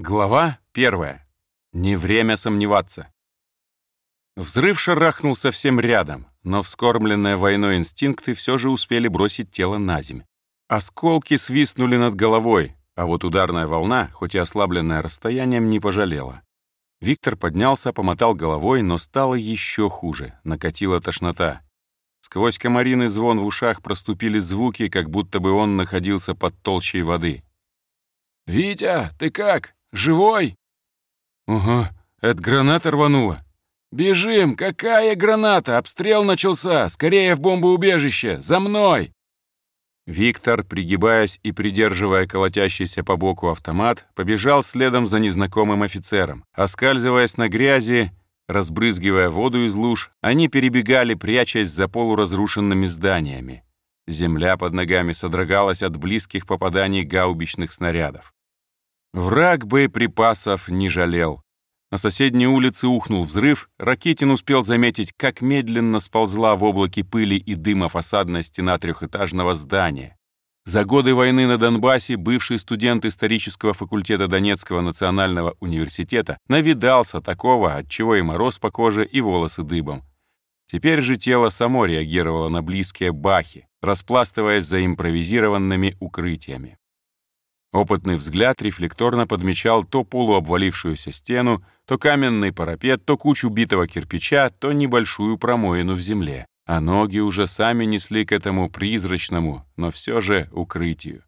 Глава первая. Не время сомневаться. Взрыв шарахнул совсем рядом, но вскормленные войной инстинкты все же успели бросить тело на земь. Осколки свистнули над головой, а вот ударная волна, хоть и ослабленная расстоянием, не пожалела. Виктор поднялся, помотал головой, но стало еще хуже, накатила тошнота. Сквозь комариный звон в ушах проступили звуки, как будто бы он находился под толщей воды. «Витя, ты как?» Живой?» «Ага, это граната рванула». «Бежим! Какая граната? Обстрел начался! Скорее в бомбоубежище! За мной!» Виктор, пригибаясь и придерживая колотящийся по боку автомат, побежал следом за незнакомым офицером. Оскальзываясь на грязи, разбрызгивая воду из луж, они перебегали, прячась за полуразрушенными зданиями. Земля под ногами содрогалась от близких попаданий гаубичных снарядов. Враг боеприпасов не жалел. На соседней улице ухнул взрыв, Ракитин успел заметить, как медленно сползла в облаке пыли и дыма фасадная стена трехэтажного здания. За годы войны на Донбассе бывший студент исторического факультета Донецкого национального университета навидался такого, от чего и мороз по коже, и волосы дыбом. Теперь же тело само реагировало на близкие бахи, распластываясь за импровизированными укрытиями. Опытный взгляд рефлекторно подмечал то полуобвалившуюся стену, то каменный парапет, то кучу битого кирпича, то небольшую промоину в земле. А ноги уже сами несли к этому призрачному, но все же укрытию.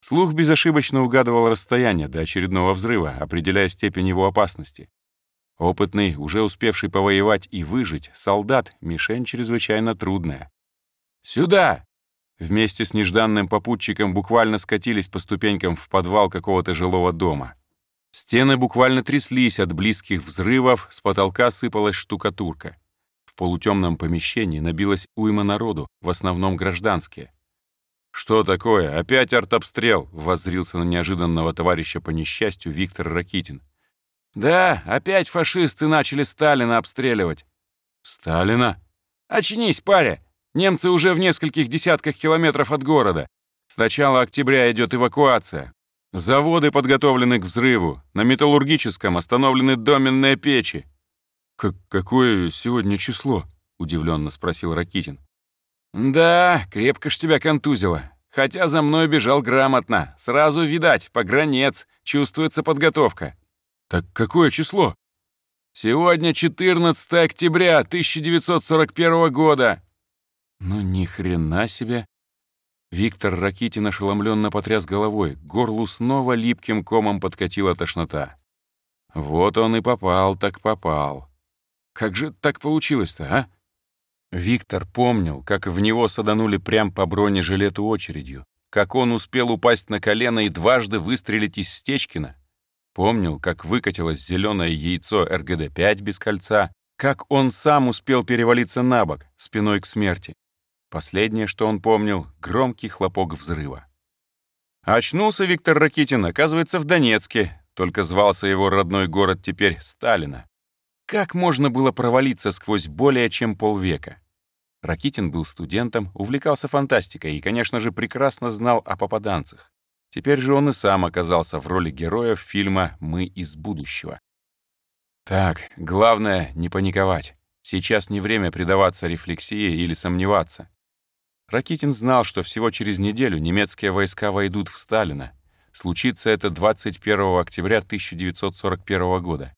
Слух безошибочно угадывал расстояние до очередного взрыва, определяя степень его опасности. Опытный, уже успевший повоевать и выжить, солдат — мишень чрезвычайно трудная. «Сюда!» Вместе с нежданным попутчиком буквально скатились по ступенькам в подвал какого-то жилого дома. Стены буквально тряслись от близких взрывов, с потолка сыпалась штукатурка. В полутемном помещении набилась уйма народу, в основном гражданские. «Что такое? Опять артобстрел?» — воззрился на неожиданного товарища по несчастью Виктор Ракитин. «Да, опять фашисты начали Сталина обстреливать». «Сталина?» «Очнись, паря! Немцы уже в нескольких десятках километров от города. С начала октября идет эвакуация. Заводы подготовлены к взрыву. На металлургическом остановлены доменные печи. «Как «Какое сегодня число?» — удивленно спросил Ракитин. «Да, крепко ж тебя контузило. Хотя за мной бежал грамотно. Сразу видать, погранец, чувствуется подготовка». «Так какое число?» «Сегодня 14 октября 1941 года. Ну ни хрена себе. Виктор Ракитин ошеломленно потряс головой, к горлу снова липким комом подкатила тошнота. Вот он и попал, так попал. Как же так получилось-то, а? Виктор помнил, как в него саданули прям по бронежилету очередью, как он успел упасть на колено и дважды выстрелить из Стечкина. Помнил, как выкатилось зеленое яйцо РГД-5 без кольца, как он сам успел перевалиться на бок, спиной к смерти. Последнее, что он помнил — громкий хлопок взрыва. очнулся Виктор Ракитин, оказывается, в Донецке, только звался его родной город теперь Сталина. Как можно было провалиться сквозь более чем полвека? Ракитин был студентом, увлекался фантастикой и, конечно же, прекрасно знал о попаданцах. Теперь же он и сам оказался в роли героев фильма «Мы из будущего». Так, главное — не паниковать. Сейчас не время предаваться рефлексии или сомневаться. Ракитин знал, что всего через неделю немецкие войска войдут в Сталина. Случится это 21 октября 1941 года.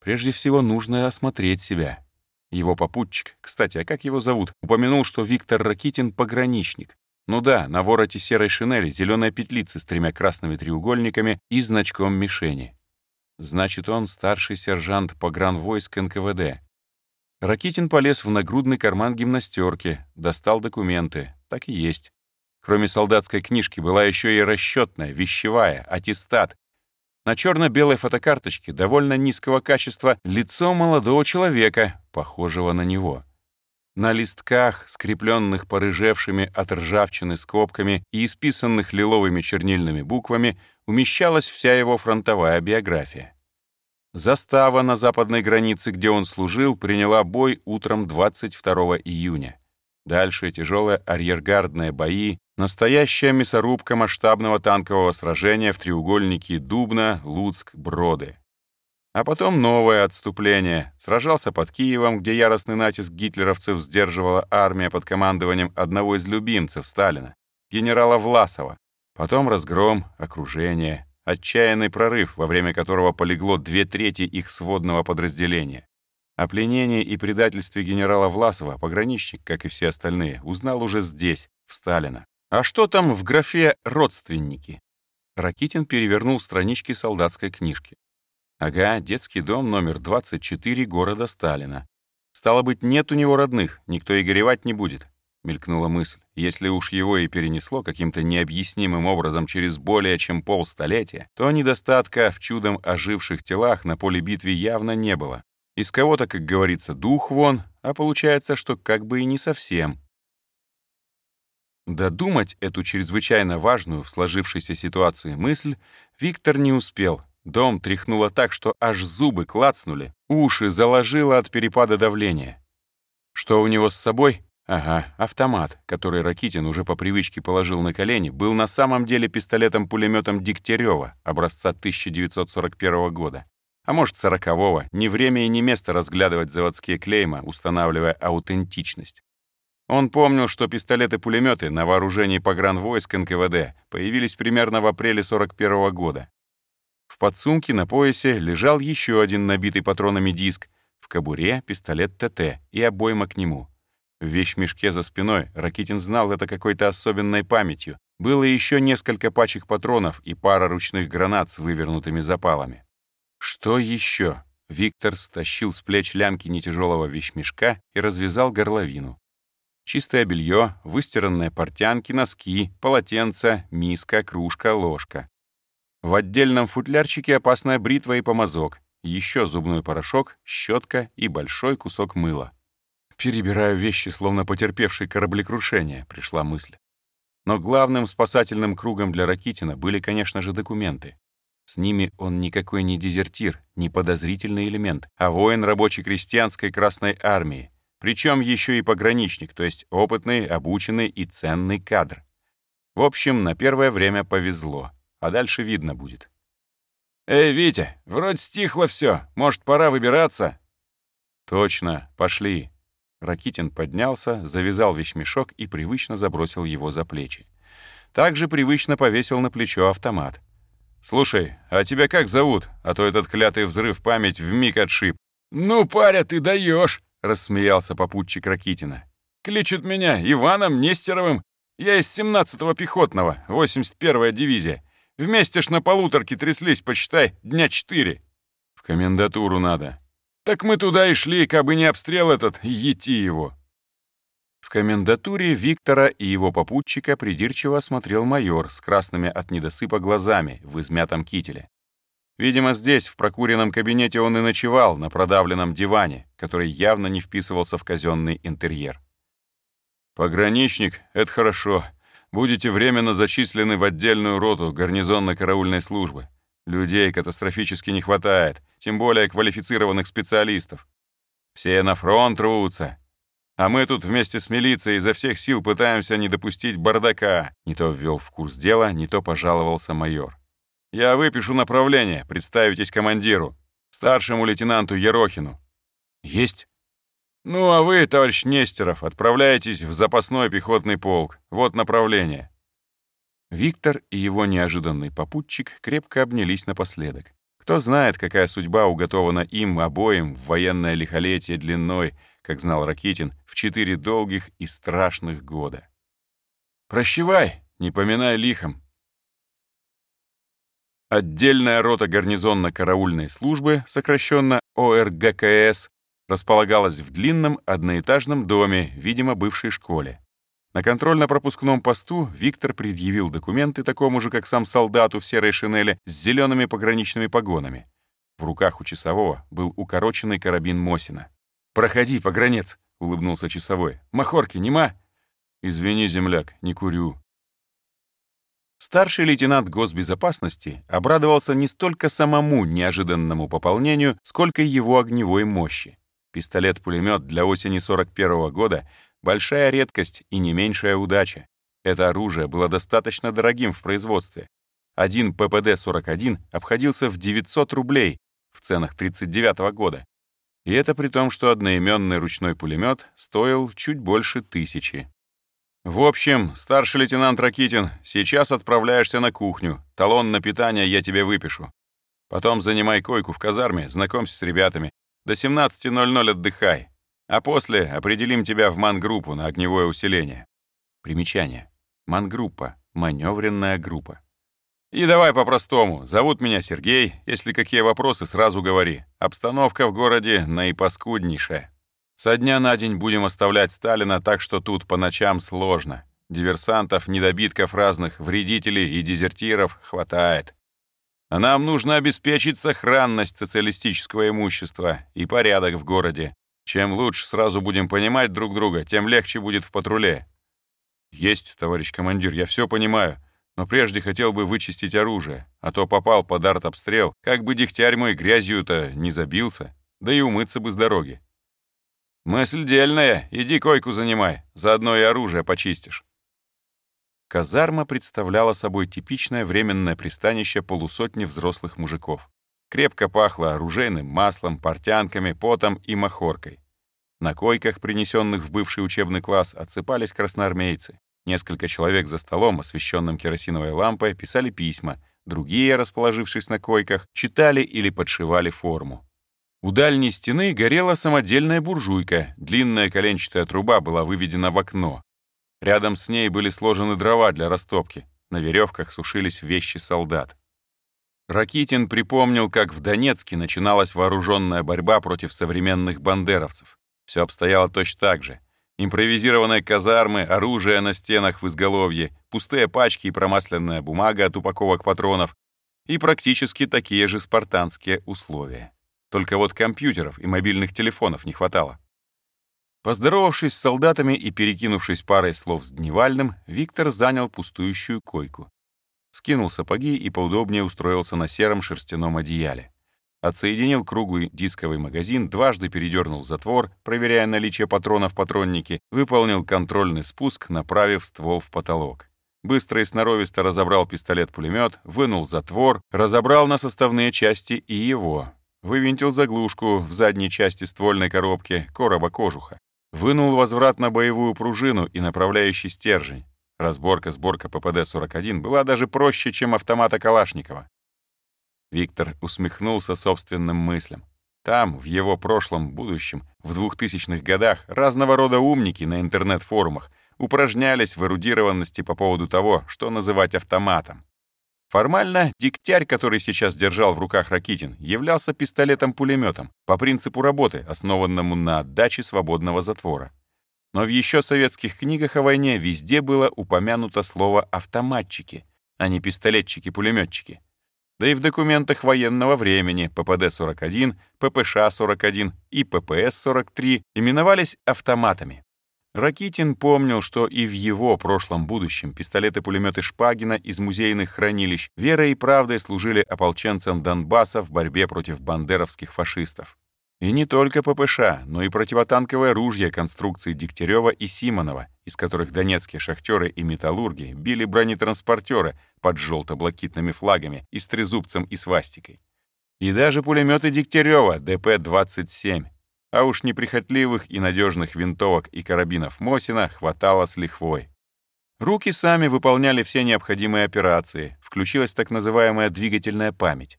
Прежде всего, нужно осмотреть себя. Его попутчик, кстати, а как его зовут, упомянул, что Виктор Ракитин — пограничник. Ну да, на вороте серой шинели зеленая петлица с тремя красными треугольниками и значком мишени. Значит, он старший сержант погранвойск НКВД. Ракитин полез в нагрудный карман гимнастерки, достал документы. Так и есть. Кроме солдатской книжки была еще и расчетная, вещевая, аттестат. На черно-белой фотокарточке довольно низкого качества лицо молодого человека, похожего на него. На листках, скрепленных порыжевшими от ржавчины скобками и исписанных лиловыми чернильными буквами, умещалась вся его фронтовая биография. Застава на западной границе, где он служил, приняла бой утром 22 июня. Дальше тяжелые арьергардные бои, настоящая мясорубка масштабного танкового сражения в треугольнике Дубна, Луцк, Броды. А потом новое отступление. Сражался под Киевом, где яростный натиск гитлеровцев сдерживала армия под командованием одного из любимцев Сталина, генерала Власова. Потом разгром, окружение, отчаянный прорыв, во время которого полегло две трети их сводного подразделения. О пленении и предательстве генерала Власова пограничник, как и все остальные, узнал уже здесь, в Сталина. А что там в графе «родственники»? Ракитин перевернул странички солдатской книжки. Ага, детский дом номер 24 города Сталина. Стало быть, нет у него родных, никто и горевать не будет, мелькнула мысль. Если уж его и перенесло каким-то необъяснимым образом через более чем полстолетия, то недостатка в чудом оживших телах на поле битвы явно не было. Из кого-то, как говорится, дух вон, а получается, что как бы и не совсем. Додумать эту чрезвычайно важную в сложившейся ситуации мысль Виктор не успел. Дом тряхнуло так, что аж зубы клацнули, уши заложило от перепада давления. Что у него с собой? Ага, автомат, который Ракитин уже по привычке положил на колени, был на самом деле пистолетом-пулеметом Дегтярева образца 1941 года а может, сорокового, не время и не место разглядывать заводские клейма, устанавливая аутентичность. Он помнил, что пистолеты-пулеметы на вооружении погранвойск НКВД появились примерно в апреле 41 -го года. В подсумке на поясе лежал еще один набитый патронами диск, в кобуре пистолет ТТ и обойма к нему. В вещмешке за спиной Ракитин знал это какой-то особенной памятью. Было еще несколько пачек патронов и пара ручных гранат с вывернутыми запалами. Что еще? Виктор стащил с плеч лямки нетяжелого вещмешка и развязал горловину. Чистое белье, выстиранные портянки, носки, полотенца, миска, кружка, ложка. В отдельном футлярчике опасная бритва и помазок, еще зубной порошок, щетка и большой кусок мыла. «Перебираю вещи, словно потерпевший кораблекрушение», — пришла мысль. Но главным спасательным кругом для Ракитина были, конечно же, документы. С ними он никакой не дезертир, не подозрительный элемент, а воин рабоче-крестьянской Красной Армии, причем еще и пограничник, то есть опытный, обученный и ценный кадр. В общем, на первое время повезло, а дальше видно будет. «Эй, Витя, вроде стихло все, может, пора выбираться?» «Точно, пошли». Ракитин поднялся, завязал вещмешок и привычно забросил его за плечи. Также привычно повесил на плечо автомат. «Слушай, а тебя как зовут? А то этот клятый взрыв память вмиг отшиб». «Ну, паря, ты даешь!» — рассмеялся попутчик Ракитина. «Кличут меня Иваном Нестеровым. Я из 17-го пехотного, 81-я дивизия. Вместе ж на полуторке тряслись, почитай, дня четыре». «В комендатуру надо». «Так мы туда и шли, кабы не обстрел этот, ети его». В комендатуре Виктора и его попутчика придирчиво осмотрел майор с красными от недосыпа глазами в измятом кителе. Видимо, здесь, в прокуренном кабинете, он и ночевал на продавленном диване, который явно не вписывался в казенный интерьер. «Пограничник — это хорошо. Будете временно зачислены в отдельную роту гарнизонно-караульной службы. Людей катастрофически не хватает, тем более квалифицированных специалистов. Все на фронт рвутся, а мы тут вместе с милицией изо всех сил пытаемся не допустить бардака. Не то ввел в курс дела, не то пожаловался майор. Я выпишу направление, представитесь командиру, старшему лейтенанту Ерохину. Есть. Ну, а вы, товарищ Нестеров, отправляетесь в запасной пехотный полк. Вот направление. Виктор и его неожиданный попутчик крепко обнялись напоследок. Кто знает, какая судьба уготована им обоим в военное лихолетие длиной — как знал Ракитин, в четыре долгих и страшных года. «Прощевай, не поминай лихом». Отдельная рота гарнизонно-караульной службы, сокращенно ОРГКС, располагалась в длинном одноэтажном доме, видимо, бывшей школе. На контрольно-пропускном посту Виктор предъявил документы такому же, как сам солдату в серой шинели с зелеными пограничными погонами. В руках у часового был укороченный карабин Мосина. «Проходи, погранец», — улыбнулся часовой. «Махорки, нема?» «Извини, земляк, не курю». Старший лейтенант госбезопасности обрадовался не столько самому неожиданному пополнению, сколько его огневой мощи. Пистолет-пулемет для осени 41 -го года Большая редкость и не меньшая удача. Это оружие было достаточно дорогим в производстве. Один ППД-41 обходился в 900 рублей в ценах 1939 года. И это при том, что одноименный ручной пулемет стоил чуть больше тысячи. В общем, старший лейтенант Ракитин, сейчас отправляешься на кухню. Талон на питание я тебе выпишу. Потом занимай койку в казарме, знакомься с ребятами. До 17.00 отдыхай. А после определим тебя в мангруппу на огневое усиление. Примечание. Мангруппа. Маневренная группа. И давай по-простому. Зовут меня Сергей. Если какие вопросы, сразу говори. Обстановка в городе наипаскуднейшая. Со дня на день будем оставлять Сталина, так что тут по ночам сложно. Диверсантов, недобитков разных, вредителей и дезертиров хватает. А нам нужно обеспечить сохранность социалистического имущества и порядок в городе. Чем лучше сразу будем понимать друг друга, тем легче будет в патруле. Есть, товарищ командир, я все понимаю, но прежде хотел бы вычистить оружие, а то попал под артобстрел, как бы дегтярь мой грязью-то не забился, да и умыться бы с дороги. Мысль дельная, иди койку занимай, заодно и оружие почистишь. Казарма представляла собой типичное временное пристанище полусотни взрослых мужиков. Крепко пахло оружейным маслом, портянками, потом и махоркой. На койках, принесенных в бывший учебный класс, отсыпались красноармейцы. Несколько человек за столом, освещенным керосиновой лампой, писали письма. Другие, расположившись на койках, читали или подшивали форму. У дальней стены горела самодельная буржуйка, длинная коленчатая труба была выведена в окно. Рядом с ней были сложены дрова для растопки. На веревках сушились вещи солдат. Ракитин припомнил, как в Донецке начиналась вооруженная борьба против современных бандеровцев. Все обстояло точно так же. Импровизированные казармы, оружие на стенах в изголовье, пустые пачки и промасленная бумага от упаковок патронов и практически такие же спартанские условия. Только вот компьютеров и мобильных телефонов не хватало. Поздоровавшись с солдатами и перекинувшись парой слов с Дневальным, Виктор занял пустующую койку скинул сапоги и поудобнее устроился на сером шерстяном одеяле. Отсоединил круглый дисковый магазин, дважды передернул затвор, проверяя наличие патронов в патроннике, выполнил контрольный спуск, направив ствол в потолок. Быстро и сноровисто разобрал пистолет-пулемет, вынул затвор, разобрал на составные части и его. Вывинтил заглушку в задней части ствольной коробки, короба кожуха. Вынул возвратно-боевую пружину и направляющий стержень. Разборка-сборка ППД-41 была даже проще, чем автомата Калашникова. Виктор усмехнулся собственным мыслям. Там, в его прошлом будущем, в 2000-х годах, разного рода умники на интернет-форумах упражнялись в эрудированности по поводу того, что называть автоматом. Формально, дегтярь, который сейчас держал в руках Ракитин, являлся пистолетом-пулеметом по принципу работы, основанному на отдаче свободного затвора. Но в еще советских книгах о войне везде было упомянуто слово «автоматчики», а не пистолетчики-пулеметчики. Да и в документах военного времени ППД-41, ППШ-41 и ППС-43 именовались автоматами. Ракитин помнил, что и в его прошлом будущем пистолеты-пулеметы Шпагина из музейных хранилищ верой и правдой служили ополченцам Донбасса в борьбе против бандеровских фашистов. И не только ППШ, но и противотанковое ружье конструкции Дегтярева и Симонова, из которых донецкие шахтеры и металлурги били бронетранспортеры под желто-блакитными флагами и с трезубцем и свастикой. И даже пулеметы Дегтярева ДП-27. А уж неприхотливых и надежных винтовок и карабинов Мосина хватало с лихвой. Руки сами выполняли все необходимые операции, включилась так называемая двигательная память.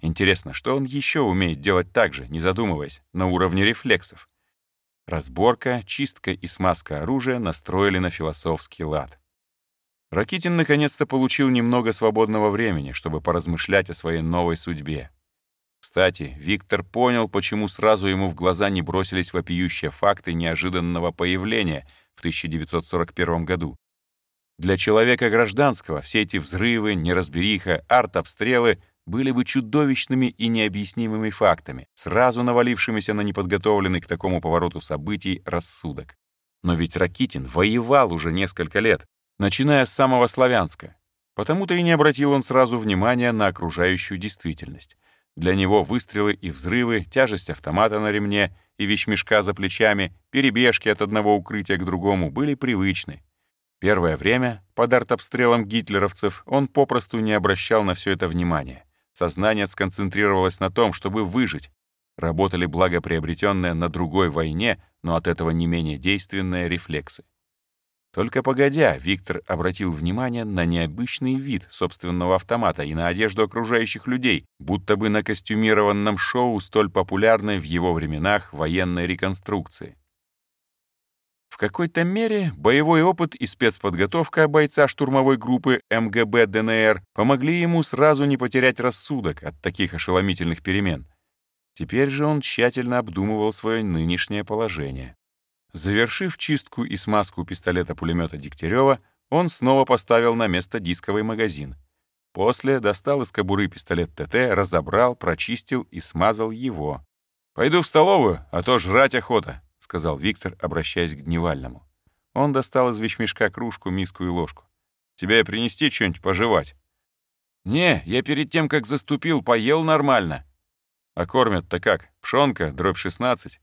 Интересно, что он еще умеет делать так же, не задумываясь, на уровне рефлексов? Разборка, чистка и смазка оружия настроили на философский лад. Ракитин наконец-то получил немного свободного времени, чтобы поразмышлять о своей новой судьбе. Кстати, Виктор понял, почему сразу ему в глаза не бросились вопиющие факты неожиданного появления в 1941 году. Для человека гражданского все эти взрывы, неразбериха, артобстрелы были бы чудовищными и необъяснимыми фактами, сразу навалившимися на неподготовленный к такому повороту событий рассудок. Но ведь Ракитин воевал уже несколько лет, начиная с самого Славянска. Потому-то и не обратил он сразу внимания на окружающую действительность. Для него выстрелы и взрывы, тяжесть автомата на ремне и вещмешка за плечами, перебежки от одного укрытия к другому были привычны. Первое время, под артобстрелом гитлеровцев, он попросту не обращал на все это внимания. Сознание сконцентрировалось на том, чтобы выжить. Работали благоприобретенные на другой войне, но от этого не менее действенные рефлексы. Только погодя, Виктор обратил внимание на необычный вид собственного автомата и на одежду окружающих людей, будто бы на костюмированном шоу, столь популярной в его временах военной реконструкции. В какой-то мере боевой опыт и спецподготовка бойца штурмовой группы МГБ ДНР помогли ему сразу не потерять рассудок от таких ошеломительных перемен. Теперь же он тщательно обдумывал свое нынешнее положение. Завершив чистку и смазку пистолета-пулемета Дегтярева, он снова поставил на место дисковый магазин. После достал из кобуры пистолет ТТ, разобрал, прочистил и смазал его. «Пойду в столовую, а то жрать охота», — сказал Виктор, обращаясь к Дневальному. Он достал из вещмешка кружку, миску и ложку. «Тебе принести что-нибудь пожевать?» «Не, я перед тем, как заступил, поел нормально». «А кормят-то как? Пшонка, дробь 16?»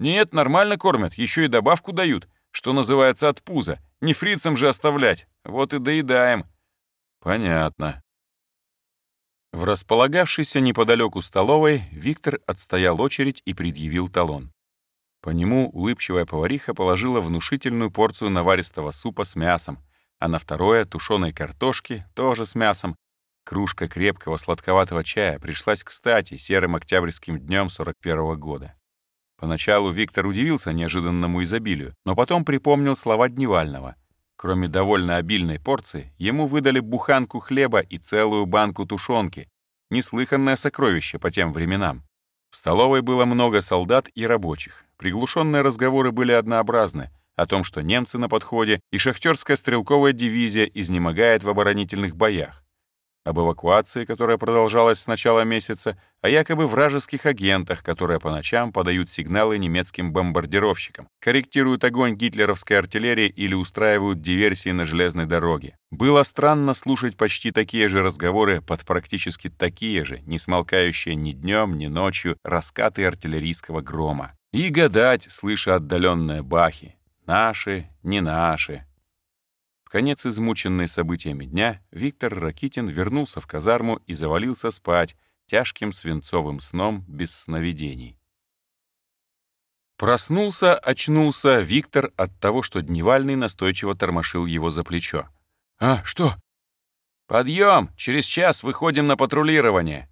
Нет, нормально кормят, еще и добавку дают, что называется от пуза. Не фрицам же оставлять, вот и доедаем. Понятно. В располагавшейся неподалеку столовой Виктор отстоял очередь и предъявил талон. По нему улыбчивая повариха положила внушительную порцию наваристого супа с мясом, а на второе — тушеной картошки, тоже с мясом. Кружка крепкого сладковатого чая пришлась кстати серым октябрьским днем 41 -го года. Поначалу Виктор удивился неожиданному изобилию, но потом припомнил слова Дневального. Кроме довольно обильной порции, ему выдали буханку хлеба и целую банку тушенки. Неслыханное сокровище по тем временам. В столовой было много солдат и рабочих. Приглушенные разговоры были однообразны о том, что немцы на подходе и шахтерская стрелковая дивизия изнемогает в оборонительных боях об эвакуации, которая продолжалась с начала месяца, о якобы вражеских агентах, которые по ночам подают сигналы немецким бомбардировщикам, корректируют огонь гитлеровской артиллерии или устраивают диверсии на железной дороге. Было странно слушать почти такие же разговоры под практически такие же, не смолкающие ни днем, ни ночью, раскаты артиллерийского грома. И гадать, слыша отдаленные бахи. Наши, не наши, конец измученный событиями дня, Виктор Ракитин вернулся в казарму и завалился спать тяжким свинцовым сном без сновидений. Проснулся, очнулся Виктор от того, что Дневальный настойчиво тормошил его за плечо. «А, что?» «Подъем! Через час выходим на патрулирование!»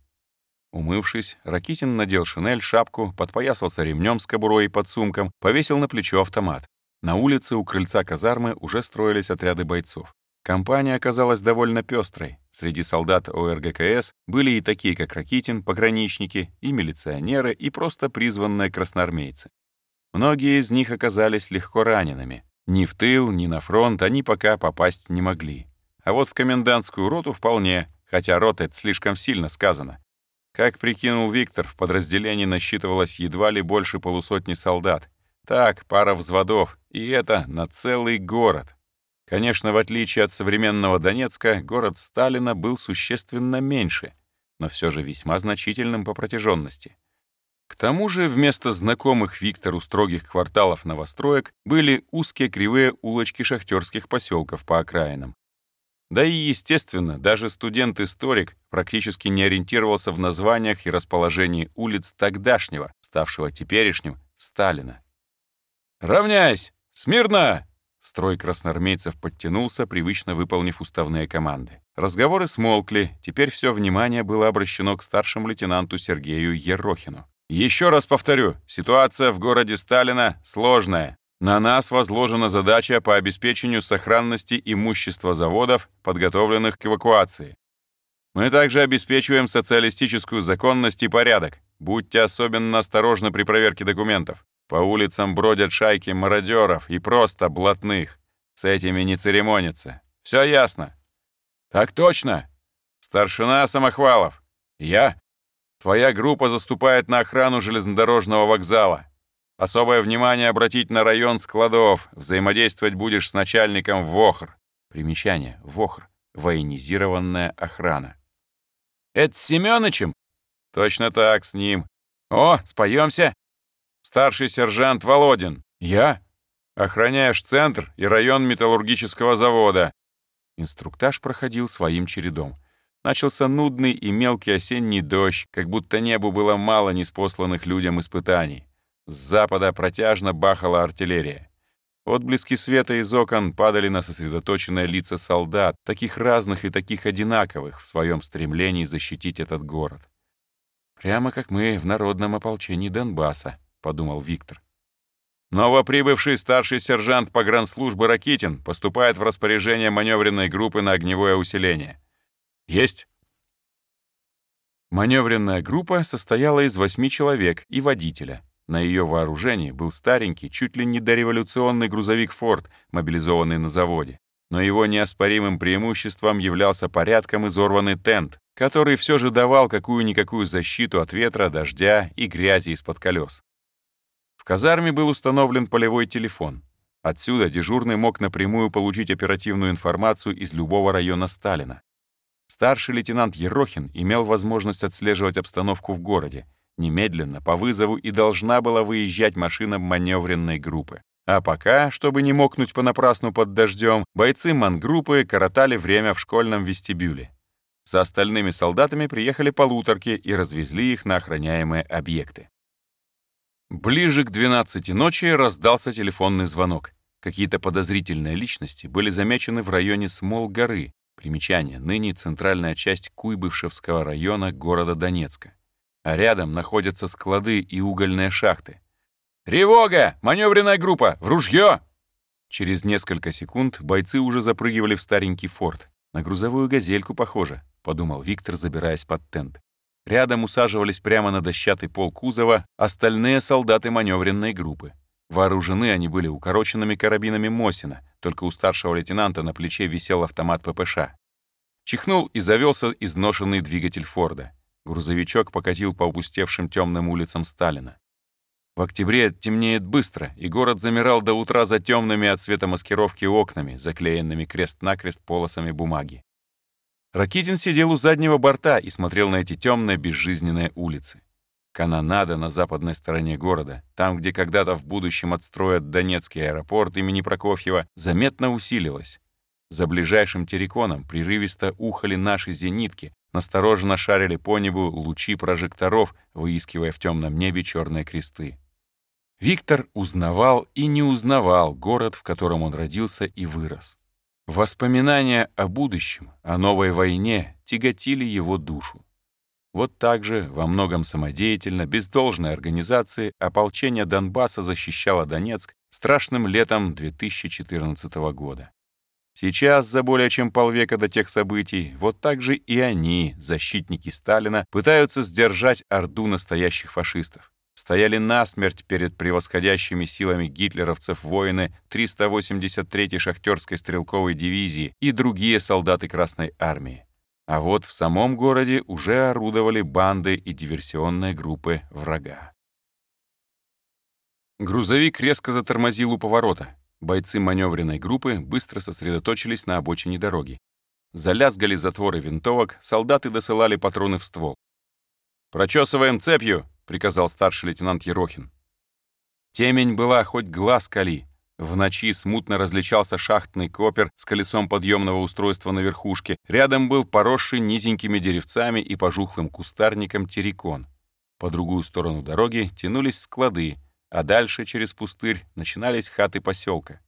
Умывшись, Ракитин надел шинель, шапку, подпоясался ремнем с кобурой и под сумком, повесил на плечо автомат. На улице у крыльца казармы уже строились отряды бойцов. Компания оказалась довольно пестрой. Среди солдат ОРГКС были и такие, как Ракитин, пограничники, и милиционеры, и просто призванные красноармейцы. Многие из них оказались легко ранеными. Ни в тыл, ни на фронт они пока попасть не могли. А вот в комендантскую роту вполне, хотя рота — это слишком сильно сказано. Как прикинул Виктор, в подразделении насчитывалось едва ли больше полусотни солдат, так, пара взводов, и это на целый город. Конечно, в отличие от современного Донецка, город Сталина был существенно меньше, но все же весьма значительным по протяженности. К тому же вместо знакомых Виктору строгих кварталов новостроек были узкие кривые улочки шахтерских поселков по окраинам. Да и, естественно, даже студент-историк практически не ориентировался в названиях и расположении улиц тогдашнего, ставшего теперешним, Сталина. «Равняйсь! Смирно!» Строй красноармейцев подтянулся, привычно выполнив уставные команды. Разговоры смолкли, теперь все внимание было обращено к старшему лейтенанту Сергею Ерохину. «Еще раз повторю, ситуация в городе Сталина сложная. На нас возложена задача по обеспечению сохранности имущества заводов, подготовленных к эвакуации. Мы также обеспечиваем социалистическую законность и порядок. Будьте особенно осторожны при проверке документов. По улицам бродят шайки мародеров и просто блатных. С этими не церемонятся. Все ясно? Так точно. Старшина Самохвалов. Я? Твоя группа заступает на охрану железнодорожного вокзала. Особое внимание обратить на район складов. Взаимодействовать будешь с начальником ВОХР. Примечание. ВОХР. Военизированная охрана. Это с Семёнычем? Точно так, с ним. О, споемся? Старший сержант Володин. Я? Охраняешь центр и район металлургического завода. Инструктаж проходил своим чередом. Начался нудный и мелкий осенний дождь, как будто небу было мало неспосланных людям испытаний. С запада протяжно бахала артиллерия. Отблески света из окон падали на сосредоточенные лица солдат, таких разных и таких одинаковых в своем стремлении защитить этот город. «Прямо как мы в народном ополчении Донбасса», — подумал Виктор. Новоприбывший старший сержант погранслужбы Ракитин поступает в распоряжение маневренной группы на огневое усиление. Есть. Маневренная группа состояла из восьми человек и водителя. На ее вооружении был старенький, чуть ли не дореволюционный грузовик «Форд», мобилизованный на заводе. Но его неоспоримым преимуществом являлся порядком изорванный тент, который все же давал какую-никакую защиту от ветра, дождя и грязи из-под колес. В казарме был установлен полевой телефон. Отсюда дежурный мог напрямую получить оперативную информацию из любого района Сталина. Старший лейтенант Ерохин имел возможность отслеживать обстановку в городе, Немедленно, по вызову, и должна была выезжать машина маневренной группы. А пока, чтобы не мокнуть понапрасну под дождем, бойцы мангруппы коротали время в школьном вестибюле. С остальными солдатами приехали полуторки и развезли их на охраняемые объекты. Ближе к 12 ночи раздался телефонный звонок. Какие-то подозрительные личности были замечены в районе Смол-горы, примечание, ныне центральная часть Куйбышевского района города Донецка а рядом находятся склады и угольные шахты. «Ревога! Маневренная группа! В ружье!» Через несколько секунд бойцы уже запрыгивали в старенький форт. На грузовую газельку похоже, подумал Виктор, забираясь под тент. Рядом усаживались прямо на дощатый пол кузова остальные солдаты маневренной группы. Вооружены они были укороченными карабинами Мосина, только у старшего лейтенанта на плече висел автомат ППШ. Чихнул и завелся изношенный двигатель Форда. Грузовичок покатил по опустевшим темным улицам Сталина. В октябре темнеет быстро, и город замирал до утра за темными от цвета маскировки окнами, заклеенными крест-накрест полосами бумаги. Ракитин сидел у заднего борта и смотрел на эти темные безжизненные улицы. Канонада на западной стороне города, там, где когда-то в будущем отстроят Донецкий аэропорт имени Прокофьева, заметно усилилась. За ближайшим терриконом прерывисто ухали наши зенитки, Настороженно шарили по небу лучи прожекторов, выискивая в темном небе черные кресты. Виктор узнавал и не узнавал город, в котором он родился и вырос. Воспоминания о будущем, о новой войне тяготили его душу. Вот так же, во многом самодеятельно, без должной организации, ополчение Донбасса защищало Донецк страшным летом 2014 года. Сейчас, за более чем полвека до тех событий, вот так же и они, защитники Сталина, пытаются сдержать орду настоящих фашистов. Стояли насмерть перед превосходящими силами гитлеровцев воины 383-й шахтерской стрелковой дивизии и другие солдаты Красной армии. А вот в самом городе уже орудовали банды и диверсионные группы врага. Грузовик резко затормозил у поворота. Бойцы маневренной группы быстро сосредоточились на обочине дороги. Залязгали затворы винтовок, солдаты досылали патроны в ствол. «Прочесываем цепью!» — приказал старший лейтенант Ерохин. Темень была хоть глаз кали. В ночи смутно различался шахтный копер с колесом подъемного устройства на верхушке. Рядом был поросший низенькими деревцами и пожухлым кустарником террикон. По другую сторону дороги тянулись склады, а дальше через пустырь начинались хаты поселка.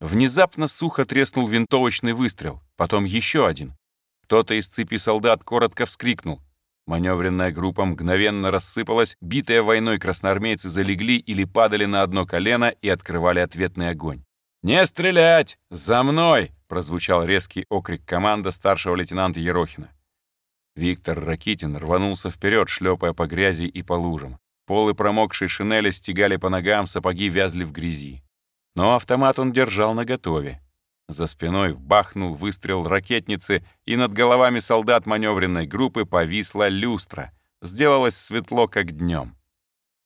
Внезапно сухо треснул винтовочный выстрел, потом еще один. Кто-то из цепи солдат коротко вскрикнул. Маневренная группа мгновенно рассыпалась, битые войной красноармейцы залегли или падали на одно колено и открывали ответный огонь. «Не стрелять! За мной!» — прозвучал резкий окрик команда старшего лейтенанта Ерохина. Виктор Ракитин рванулся вперед, шлепая по грязи и по лужам. Полы промокшей шинели стегали по ногам, сапоги вязли в грязи. Но автомат он держал наготове. За спиной вбахнул выстрел ракетницы, и над головами солдат маневренной группы повисла люстра. Сделалось светло, как днем.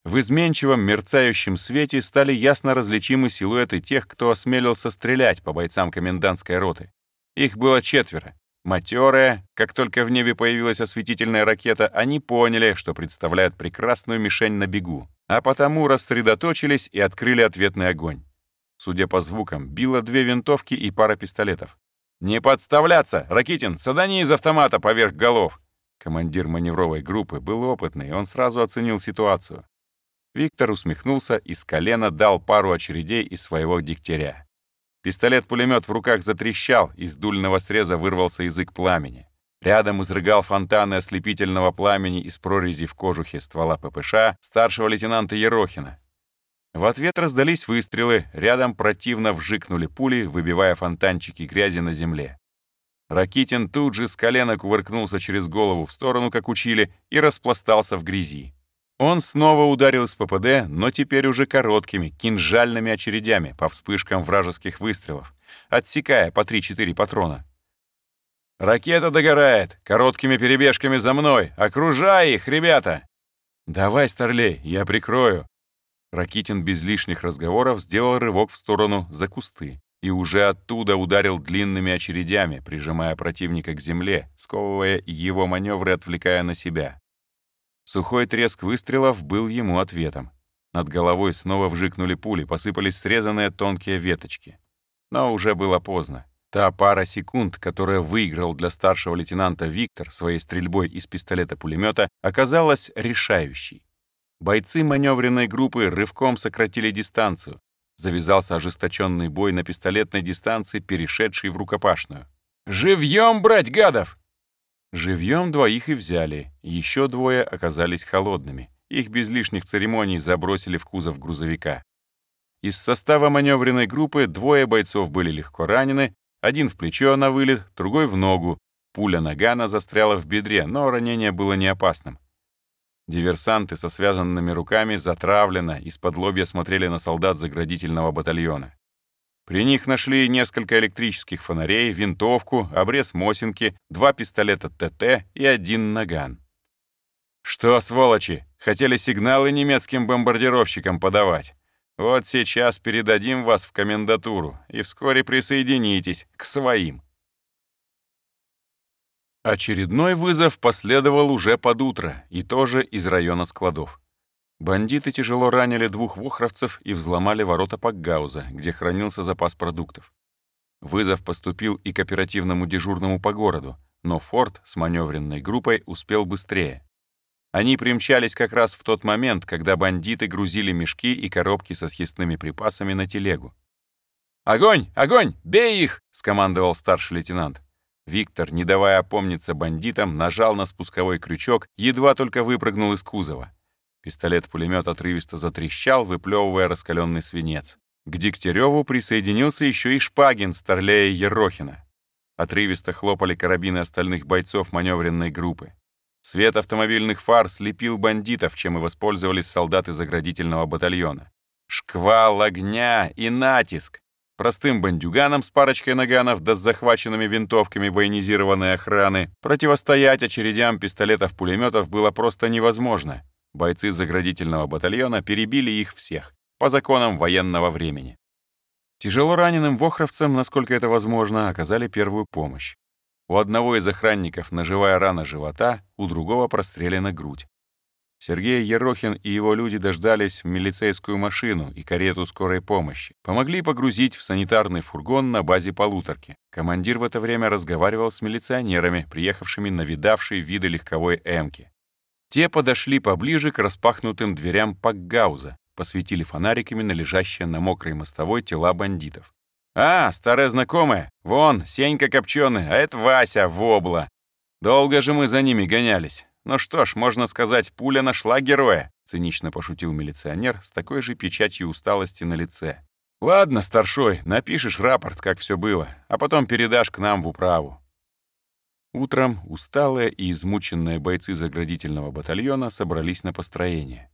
В изменчивом мерцающем свете стали ясно различимы силуэты тех, кто осмелился стрелять по бойцам комендантской роты. Их было четверо. Матерые, как только в небе появилась осветительная ракета, они поняли, что представляют прекрасную мишень на бегу. а потому рассредоточились и открыли ответный огонь. Судя по звукам, било две винтовки и пара пистолетов. «Не подставляться! Ракитин, садани из автомата поверх голов!» Командир маневровой группы был опытный, он сразу оценил ситуацию. Виктор усмехнулся и с колена дал пару очередей из своего дегтяря. Пистолет-пулемет в руках затрещал, из дульного среза вырвался язык пламени. Рядом изрыгал фонтаны ослепительного пламени из прорези в кожухе ствола ППШ старшего лейтенанта Ерохина. В ответ раздались выстрелы, рядом противно вжикнули пули, выбивая фонтанчики грязи на земле. Ракитин тут же с колена кувыркнулся через голову в сторону, как учили, и распластался в грязи. Он снова ударил из ППД, но теперь уже короткими, кинжальными очередями по вспышкам вражеских выстрелов, отсекая по 3-4 патрона. «Ракета догорает! Короткими перебежками за мной! Окружай их, ребята!» «Давай, Старлей, я прикрою!» Ракитин без лишних разговоров сделал рывок в сторону за кусты и уже оттуда ударил длинными очередями, прижимая противника к земле, сковывая его маневры, отвлекая на себя. Сухой треск выстрелов был ему ответом. Над головой снова вжикнули пули, посыпались срезанные тонкие веточки. Но уже было поздно. Та пара секунд, которая выиграл для старшего лейтенанта Виктор своей стрельбой из пистолета-пулемета, оказалась решающей. Бойцы маневренной группы рывком сократили дистанцию. Завязался ожесточенный бой на пистолетной дистанции, перешедший в рукопашную. «Живьем брать, гадов!» Живьем двоих и взяли, еще двое оказались холодными. Их без лишних церемоний забросили в кузов грузовика. Из состава маневренной группы двое бойцов были легко ранены, один в плечо на вылет, другой в ногу. Пуля нагана застряла в бедре, но ранение было не опасным. Диверсанты со связанными руками затравленно из-под лобья смотрели на солдат заградительного батальона. При них нашли несколько электрических фонарей, винтовку, обрез Мосинки, два пистолета ТТ и один наган. «Что, сволочи, хотели сигналы немецким бомбардировщикам подавать? Вот сейчас передадим вас в комендатуру и вскоре присоединитесь к своим. Очередной вызов последовал уже под утро и тоже из района складов. Бандиты тяжело ранили двух вохровцев и взломали ворота Пакгауза, где хранился запас продуктов. Вызов поступил и к оперативному дежурному по городу, но Форд с маневренной группой успел быстрее. Они примчались как раз в тот момент, когда бандиты грузили мешки и коробки со съестными припасами на телегу. «Огонь! Огонь! Бей их!» — скомандовал старший лейтенант. Виктор, не давая опомниться бандитам, нажал на спусковой крючок, едва только выпрыгнул из кузова. Пистолет-пулемет отрывисто затрещал, выплевывая раскаленный свинец. К Дегтяреву присоединился еще и Шпагин, старлея Ерохина. Отрывисто хлопали карабины остальных бойцов маневренной группы. Свет автомобильных фар слепил бандитов, чем и воспользовались солдаты заградительного батальона. Шквал огня и натиск. Простым бандюганам с парочкой наганов да с захваченными винтовками военизированной охраны противостоять очередям пистолетов-пулеметов было просто невозможно. Бойцы заградительного батальона перебили их всех, по законам военного времени. Тяжело раненым вохровцам, насколько это возможно, оказали первую помощь. У одного из охранников ножевая рана живота, у другого прострелена грудь. Сергей Ерохин и его люди дождались милицейскую машину и карету скорой помощи. Помогли погрузить в санитарный фургон на базе полуторки. Командир в это время разговаривал с милиционерами, приехавшими на видавшие виды легковой «Эмки». Те подошли поближе к распахнутым дверям Пакгауза, посветили фонариками на лежащие на мокрой мостовой тела бандитов. «А, старая знакомая! Вон, Сенька Копченый, а это Вася, Вобла! Долго же мы за ними гонялись. Ну что ж, можно сказать, пуля нашла героя!» — цинично пошутил милиционер с такой же печатью усталости на лице. «Ладно, старшой, напишешь рапорт, как все было, а потом передашь к нам в управу». Утром усталые и измученные бойцы заградительного батальона собрались на построение.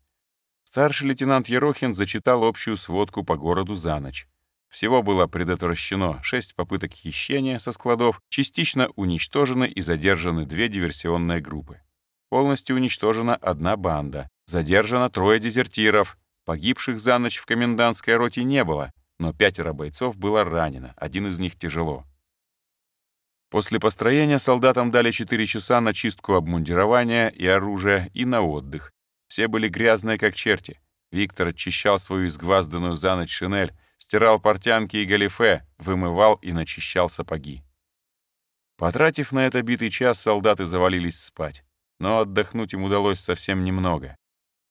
Старший лейтенант Ерохин зачитал общую сводку по городу за ночь. Всего было предотвращено шесть попыток хищения со складов, частично уничтожены и задержаны две диверсионные группы. Полностью уничтожена одна банда, задержано трое дезертиров, погибших за ночь в комендантской роте не было, но пятеро бойцов было ранено, один из них тяжело. После построения солдатам дали 4 часа на чистку обмундирования и оружия и на отдых. Все были грязные, как черти. Виктор очищал свою изгвазданную за ночь шинель, стирал портянки и галифе, вымывал и начищал сапоги. Потратив на это битый час, солдаты завалились спать. Но отдохнуть им удалось совсем немного.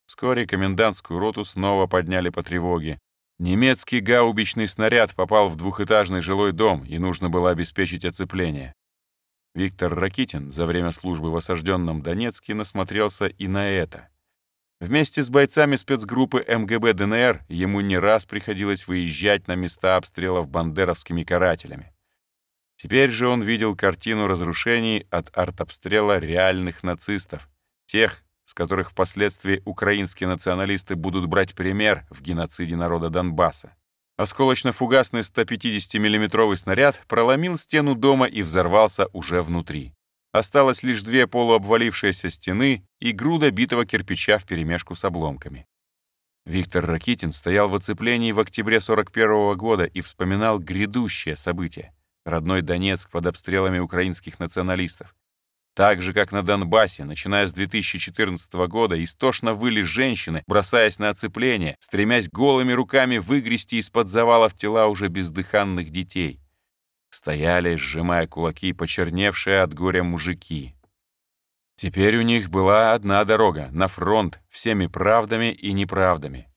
Вскоре комендантскую роту снова подняли по тревоге. Немецкий гаубичный снаряд попал в двухэтажный жилой дом, и нужно было обеспечить оцепление. Виктор Ракитин за время службы в осажденном Донецке насмотрелся и на это. Вместе с бойцами спецгруппы МГБ ДНР ему не раз приходилось выезжать на места обстрелов бандеровскими карателями. Теперь же он видел картину разрушений от артобстрела реальных нацистов, тех, которых впоследствии украинские националисты будут брать пример в геноциде народа Донбасса. Осколочно-фугасный 150 миллиметровый снаряд проломил стену дома и взорвался уже внутри. Осталось лишь две полуобвалившиеся стены и груда битого кирпича вперемешку с обломками. Виктор Ракитин стоял в оцеплении в октябре 41 -го года и вспоминал грядущее событие родной Донецк под обстрелами украинских националистов. Так же, как на Донбассе, начиная с 2014 года, истошно выли женщины, бросаясь на оцепление, стремясь голыми руками выгрести из-под завалов тела уже бездыханных детей. Стояли, сжимая кулаки, почерневшие от горя мужики. Теперь у них была одна дорога — на фронт, всеми правдами и неправдами.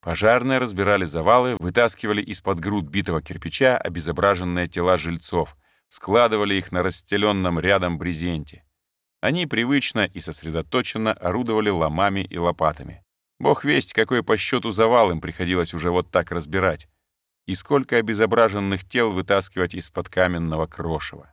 Пожарные разбирали завалы, вытаскивали из-под груд битого кирпича обезображенные тела жильцов, складывали их на расстеленном рядом брезенте. Они привычно и сосредоточенно орудовали ломами и лопатами. Бог весть, какой по счету завал им приходилось уже вот так разбирать. И сколько обезображенных тел вытаскивать из-под каменного крошева.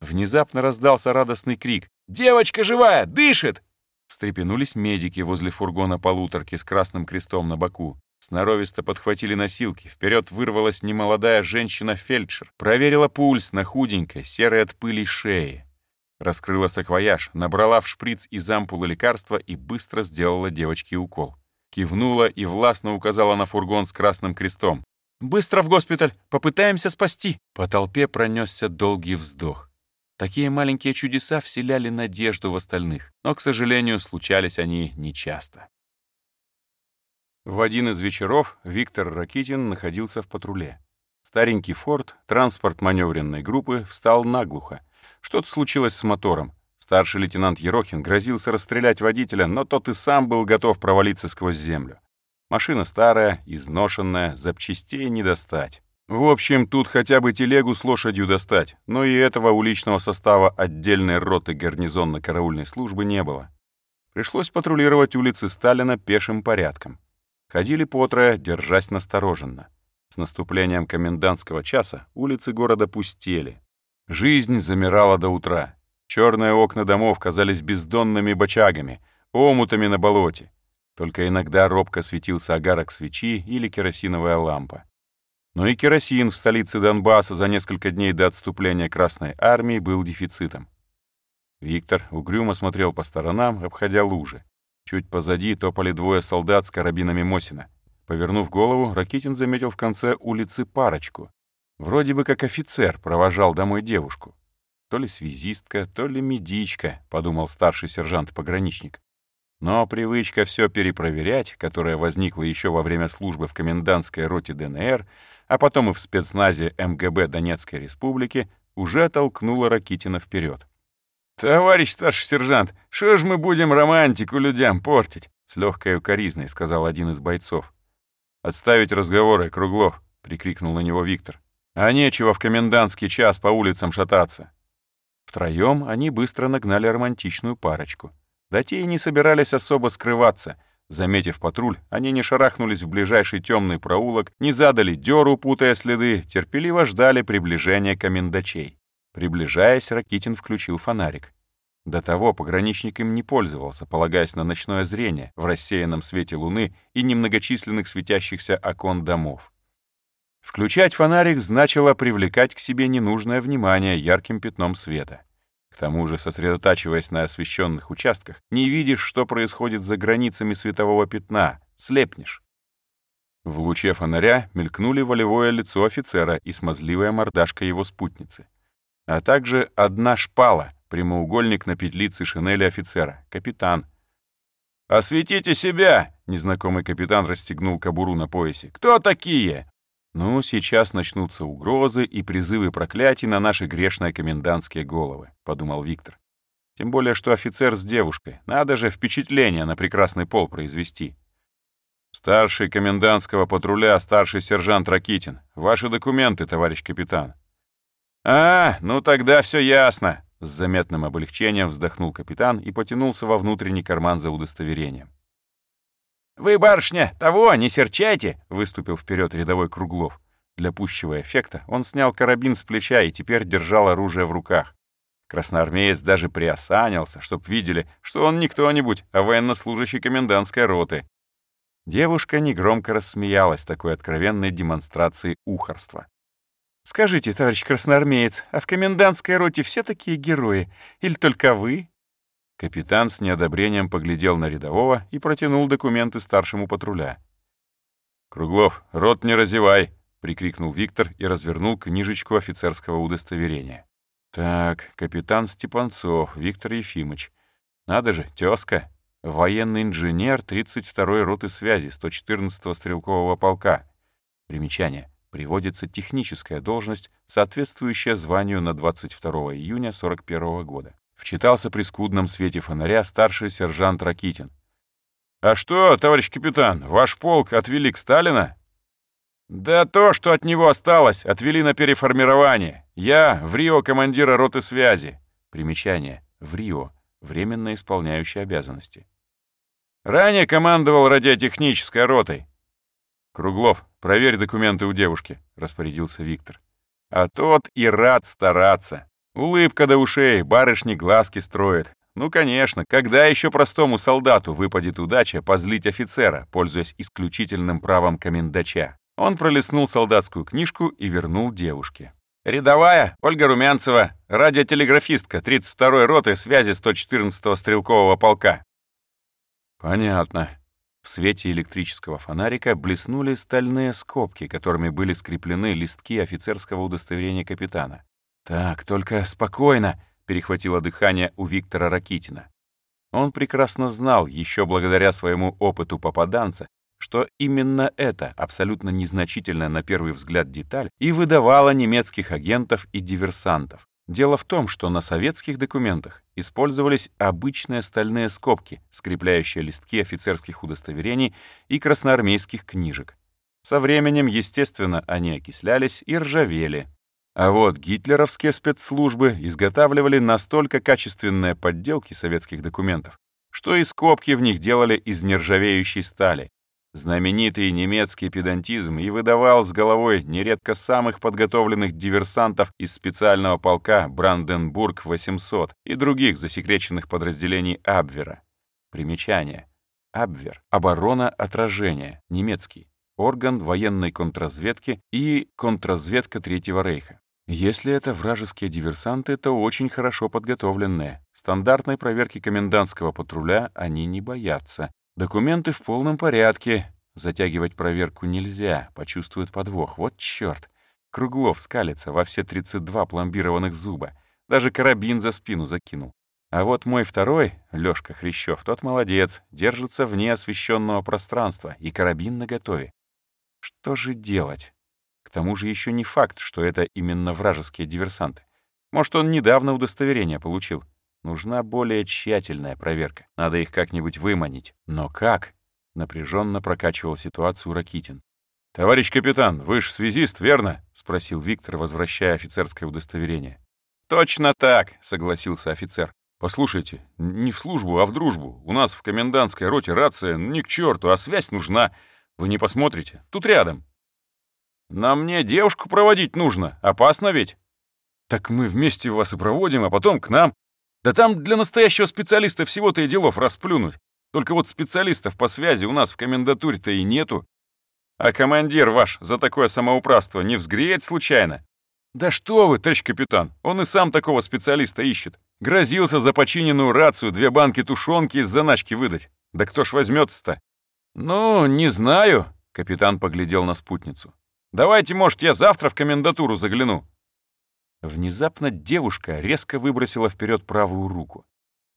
Внезапно раздался радостный крик. «Девочка живая! Дышит!» Встрепенулись медики возле фургона полуторки с красным крестом на боку. Сноровисто подхватили носилки. Вперед вырвалась немолодая женщина-фельдшер. Проверила пульс на худенькой, серой от пыли шее. Раскрыла саквояж, набрала в шприц из ампулы лекарства и быстро сделала девочке укол. Кивнула и властно указала на фургон с красным крестом. «Быстро в госпиталь! Попытаемся спасти!» По толпе пронесся долгий вздох. Такие маленькие чудеса вселяли надежду в остальных, но, к сожалению, случались они нечасто. В один из вечеров Виктор Ракитин находился в патруле. Старенький «Форд», транспорт маневренной группы, встал наглухо. Что-то случилось с мотором. Старший лейтенант Ерохин грозился расстрелять водителя, но тот и сам был готов провалиться сквозь землю. Машина старая, изношенная, запчастей не достать. В общем, тут хотя бы телегу с лошадью достать, но и этого уличного состава отдельной роты гарнизонно-караульной службы не было. Пришлось патрулировать улицы Сталина пешим порядком. Ходили по трое, держась настороженно. С наступлением комендантского часа улицы города пустели. Жизнь замирала до утра. Черные окна домов казались бездонными бочагами, омутами на болоте. Только иногда робко светился огарок свечи или керосиновая лампа. Но и керосин в столице Донбасса за несколько дней до отступления Красной Армии был дефицитом. Виктор угрюмо смотрел по сторонам, обходя лужи. Чуть позади топали двое солдат с карабинами Мосина. Повернув голову, Ракитин заметил в конце улицы парочку. Вроде бы как офицер провожал домой девушку. То ли связистка, то ли медичка, подумал старший сержант-пограничник. Но привычка все перепроверять, которая возникла еще во время службы в комендантской роте ДНР, а потом и в спецназе МГБ Донецкой Республики, уже толкнула Ракитина вперед. «Товарищ старший сержант, что ж мы будем романтику людям портить?» С легкой укоризной сказал один из бойцов. «Отставить разговоры, Круглов!» — прикрикнул на него Виктор. «А нечего в комендантский час по улицам шататься!» Втроем они быстро нагнали романтичную парочку. Да те и не собирались особо скрываться — Заметив патруль, они не шарахнулись в ближайший темный проулок, не задали дёру, путая следы, терпеливо ждали приближения комендачей. Приближаясь, Ракитин включил фонарик. До того пограничник им не пользовался, полагаясь на ночное зрение в рассеянном свете луны и немногочисленных светящихся окон домов. Включать фонарик значило привлекать к себе ненужное внимание ярким пятном света. К тому же, сосредотачиваясь на освещенных участках, не видишь, что происходит за границами светового пятна, слепнешь. В луче фонаря мелькнули волевое лицо офицера и смазливая мордашка его спутницы. А также одна шпала, прямоугольник на петлице шинели офицера, капитан. «Осветите себя!» — незнакомый капитан расстегнул кобуру на поясе. «Кто такие?» «Ну, сейчас начнутся угрозы и призывы проклятий на наши грешные комендантские головы», — подумал Виктор. «Тем более, что офицер с девушкой. Надо же впечатление на прекрасный пол произвести». «Старший комендантского патруля, старший сержант Ракитин. Ваши документы, товарищ капитан». «А, ну тогда все ясно», — с заметным облегчением вздохнул капитан и потянулся во внутренний карман за удостоверением. «Вы, барышня, того, не серчайте!» — выступил вперед рядовой Круглов. Для пущего эффекта он снял карабин с плеча и теперь держал оружие в руках. Красноармеец даже приосанился, чтоб видели, что он не кто-нибудь, а военнослужащий комендантской роты. Девушка негромко рассмеялась такой откровенной демонстрации ухарства. «Скажите, товарищ красноармеец, а в комендантской роте все такие герои? Или только вы?» Капитан с неодобрением поглядел на рядового и протянул документы старшему патруля. «Круглов, рот не разевай!» — прикрикнул Виктор и развернул книжечку офицерского удостоверения. «Так, капитан Степанцов, Виктор Ефимович. Надо же, тезка. Военный инженер 32-й роты связи 114-го стрелкового полка. Примечание. Приводится техническая должность, соответствующая званию на 22 июня 41 года. Вчитался при скудном свете фонаря старший сержант Ракитин. «А что, товарищ капитан, ваш полк отвели к Сталина?» «Да то, что от него осталось, отвели на переформирование. Я в Рио командира роты связи». Примечание. В Рио временно исполняющий обязанности. Ранее командовал радиотехнической ротой. «Круглов, проверь документы у девушки», — распорядился Виктор. А тот и рад стараться. Улыбка до ушей, барышни глазки строит. Ну, конечно, когда еще простому солдату выпадет удача позлить офицера, пользуясь исключительным правом комендача? Он пролистнул солдатскую книжку и вернул девушке. Рядовая Ольга Румянцева, радиотелеграфистка 32-й роты связи 114-го стрелкового полка. Понятно. В свете электрического фонарика блеснули стальные скобки, которыми были скреплены листки офицерского удостоверения капитана. «Так, только спокойно», — перехватило дыхание у Виктора Ракитина. Он прекрасно знал, еще благодаря своему опыту попаданца, что именно это, абсолютно незначительная на первый взгляд деталь, и выдавала немецких агентов и диверсантов. Дело в том, что на советских документах использовались обычные стальные скобки, скрепляющие листки офицерских удостоверений и красноармейских книжек. Со временем, естественно, они окислялись и ржавели. А вот гитлеровские спецслужбы изготавливали настолько качественные подделки советских документов, что и скобки в них делали из нержавеющей стали, Знаменитый немецкий педантизм и выдавал с головой нередко самых подготовленных диверсантов из специального полка Бранденбург-800 и других засекреченных подразделений Абвера. Примечание. Абвер — оборона отражения, немецкий, орган военной контрразведки и контрразведка Третьего Рейха. Если это вражеские диверсанты, то очень хорошо подготовленные. Стандартной проверки комендантского патруля они не боятся. Документы в полном порядке. Затягивать проверку нельзя, почувствуют подвох. Вот чёрт. Круглов скалится во все 32 пломбированных зуба. Даже карабин за спину закинул. А вот мой второй, Лёшка Хрящев, тот молодец, держится вне освещенного пространства и карабин наготове. Что же делать? К тому же еще не факт, что это именно вражеские диверсанты. Может, он недавно удостоверение получил. Нужна более тщательная проверка. Надо их как-нибудь выманить. Но как? Напряженно прокачивал ситуацию Ракитин. «Товарищ капитан, вы ж связист, верно?» — спросил Виктор, возвращая офицерское удостоверение. «Точно так», — согласился офицер. «Послушайте, не в службу, а в дружбу. У нас в комендантской роте рация ни к черту, а связь нужна. Вы не посмотрите? Тут рядом». «Нам мне девушку проводить нужно. Опасно ведь?» «Так мы вместе вас и проводим, а потом к нам. Да там для настоящего специалиста всего-то и делов расплюнуть. Только вот специалистов по связи у нас в комендатуре-то и нету. А командир ваш за такое самоуправство не взгреет случайно? Да что вы, товарищ капитан, он и сам такого специалиста ищет. Грозился за починенную рацию две банки тушенки из заначки выдать. Да кто ж возьмется-то? Ну, не знаю, капитан поглядел на спутницу. Давайте, может, я завтра в комендатуру загляну. Внезапно девушка резко выбросила вперед правую руку.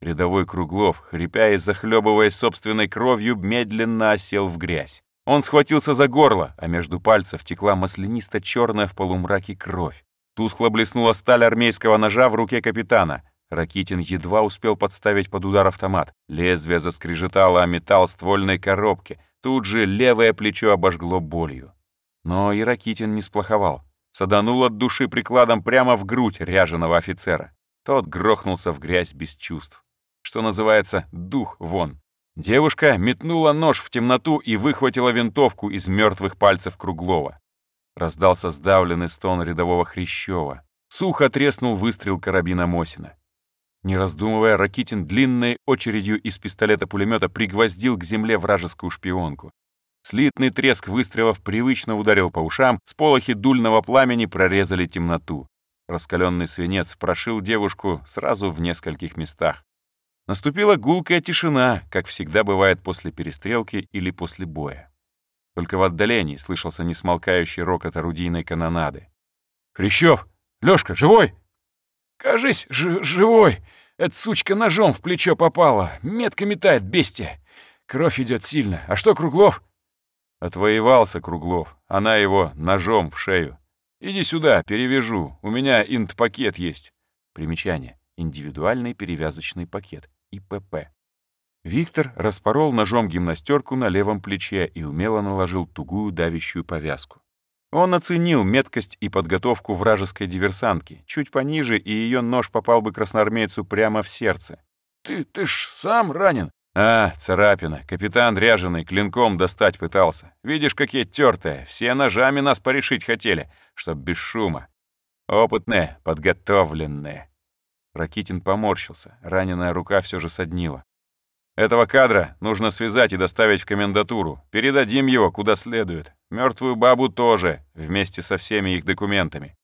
Рядовой Круглов, хрипя и захлебываясь собственной кровью, медленно осел в грязь. Он схватился за горло, а между пальцев текла маслянисто-черная в полумраке кровь. Тускло блеснула сталь армейского ножа в руке капитана. Ракитин едва успел подставить под удар автомат. Лезвие заскрежетало о металл ствольной коробки. Тут же левое плечо обожгло болью. Но и Ракитин не сплоховал. Саданул от души прикладом прямо в грудь ряженого офицера. Тот грохнулся в грязь без чувств. Что называется, дух вон. Девушка метнула нож в темноту и выхватила винтовку из мертвых пальцев Круглова. Раздался сдавленный стон рядового Хрящева. Сухо треснул выстрел карабина Мосина. Не раздумывая, Ракитин длинной очередью из пистолета-пулемета пригвоздил к земле вражескую шпионку. Слитный треск выстрелов привычно ударил по ушам, сполохи дульного пламени прорезали темноту. Раскаленный свинец прошил девушку сразу в нескольких местах. Наступила гулкая тишина, как всегда бывает после перестрелки или после боя. Только в отдалении слышался несмолкающий рокот орудийной канонады. «Хрящев! Лёшка, живой?» «Кажись, живой! Эта сучка ножом в плечо попала, метко метает бестия. Кровь идет сильно. А что, Круглов?» Отвоевался Круглов. Она его ножом в шею. «Иди сюда, перевяжу. У меня инт-пакет есть». Примечание. Индивидуальный перевязочный пакет. ИПП. Виктор распорол ножом гимнастерку на левом плече и умело наложил тугую давящую повязку. Он оценил меткость и подготовку вражеской диверсантки. Чуть пониже, и ее нож попал бы красноармейцу прямо в сердце. «Ты, ты ж сам ранен!» «А, царапина. Капитан ряженый клинком достать пытался. Видишь, какие тертые. Все ножами нас порешить хотели, чтоб без шума. Опытные, подготовленные». Ракитин поморщился. Раненая рука все же соднила. Этого кадра нужно связать и доставить в комендатуру. Передадим его куда следует. Мертвую бабу тоже, вместе со всеми их документами.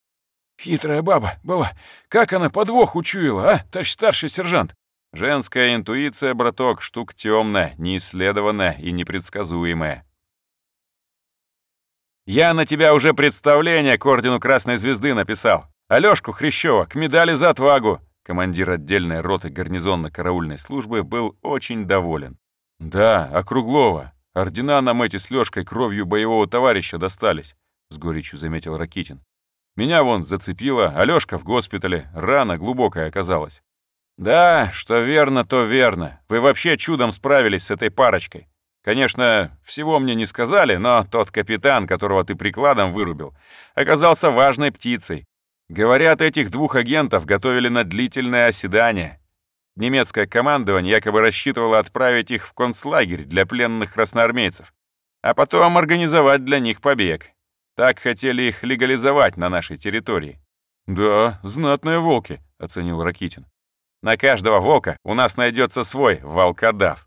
Хитрая баба была. Как она подвох учуяла, а, товарищ старший сержант? Женская интуиция, браток, штука темная, неисследованная и непредсказуемая. Я на тебя уже представление к Ордену Красной Звезды написал. Алёшку Хрящева к медали за отвагу. Командир отдельной роты гарнизонно-караульной службы был очень доволен. «Да, округлого. Ордена нам эти с Лёшкой кровью боевого товарища достались», — с горечью заметил Ракитин. «Меня вон зацепило, а Лёшка в госпитале, рана глубокая оказалась». «Да, что верно, то верно. Вы вообще чудом справились с этой парочкой. Конечно, всего мне не сказали, но тот капитан, которого ты прикладом вырубил, оказался важной птицей. Говорят, этих двух агентов готовили на длительное оседание. Немецкое командование якобы рассчитывало отправить их в концлагерь для пленных красноармейцев, а потом организовать для них побег. Так хотели их легализовать на нашей территории. «Да, знатные волки», — оценил Ракитин. «На каждого волка у нас найдется свой волкодав».